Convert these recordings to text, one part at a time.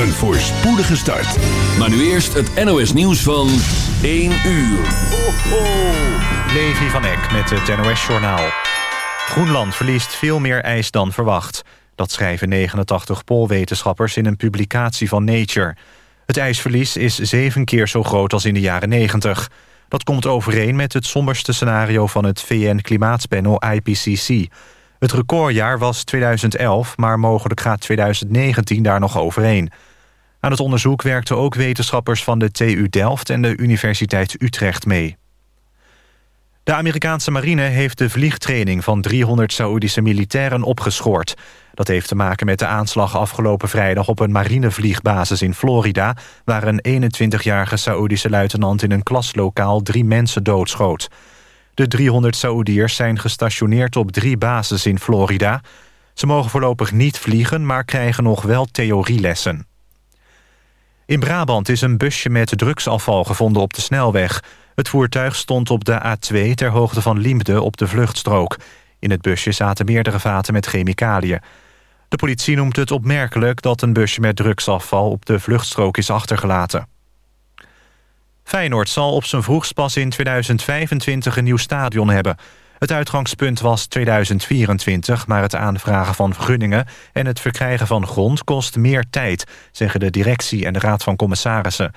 Een voorspoedige start. Maar nu eerst het NOS nieuws van 1 uur. Ho, ho. Levi van Eck met het NOS-journaal. Groenland verliest veel meer ijs dan verwacht. Dat schrijven 89 poolwetenschappers in een publicatie van Nature. Het ijsverlies is zeven keer zo groot als in de jaren 90. Dat komt overeen met het somberste scenario van het VN-klimaatpanel IPCC. Het recordjaar was 2011, maar mogelijk gaat 2019 daar nog overheen. Aan het onderzoek werkten ook wetenschappers van de TU Delft en de Universiteit Utrecht mee. De Amerikaanse marine heeft de vliegtraining van 300 Saoedische militairen opgeschort. Dat heeft te maken met de aanslag afgelopen vrijdag op een marinevliegbasis in Florida... waar een 21-jarige Saoedische luitenant in een klaslokaal drie mensen doodschoot. De 300 Saoediërs zijn gestationeerd op drie bases in Florida. Ze mogen voorlopig niet vliegen, maar krijgen nog wel theorielessen. In Brabant is een busje met drugsafval gevonden op de snelweg. Het voertuig stond op de A2 ter hoogte van Liemde op de vluchtstrook. In het busje zaten meerdere vaten met chemicaliën. De politie noemt het opmerkelijk dat een busje met drugsafval op de vluchtstrook is achtergelaten. Feyenoord zal op zijn vroegst pas in 2025 een nieuw stadion hebben. Het uitgangspunt was 2024, maar het aanvragen van vergunningen... en het verkrijgen van grond kost meer tijd, zeggen de directie en de raad van commissarissen.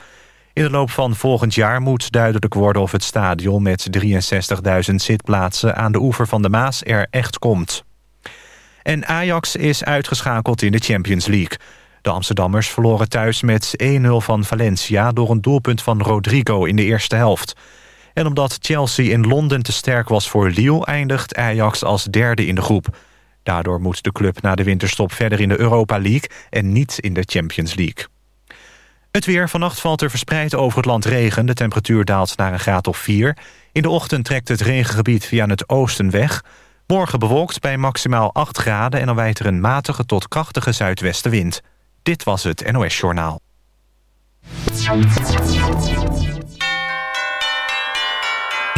In de loop van volgend jaar moet duidelijk worden of het stadion... met 63.000 zitplaatsen aan de oever van de Maas er echt komt. En Ajax is uitgeschakeld in de Champions League. De Amsterdammers verloren thuis met 1-0 van Valencia... door een doelpunt van Rodrigo in de eerste helft. En omdat Chelsea in Londen te sterk was voor Lille... eindigt Ajax als derde in de groep. Daardoor moet de club na de winterstop verder in de Europa League... en niet in de Champions League. Het weer. Vannacht valt er verspreid over het land regen. De temperatuur daalt naar een graad of 4. In de ochtend trekt het regengebied via het oosten weg. Morgen bewolkt bij maximaal 8 graden... en dan wijt er een matige tot krachtige zuidwestenwind. Dit was het NOS Journaal.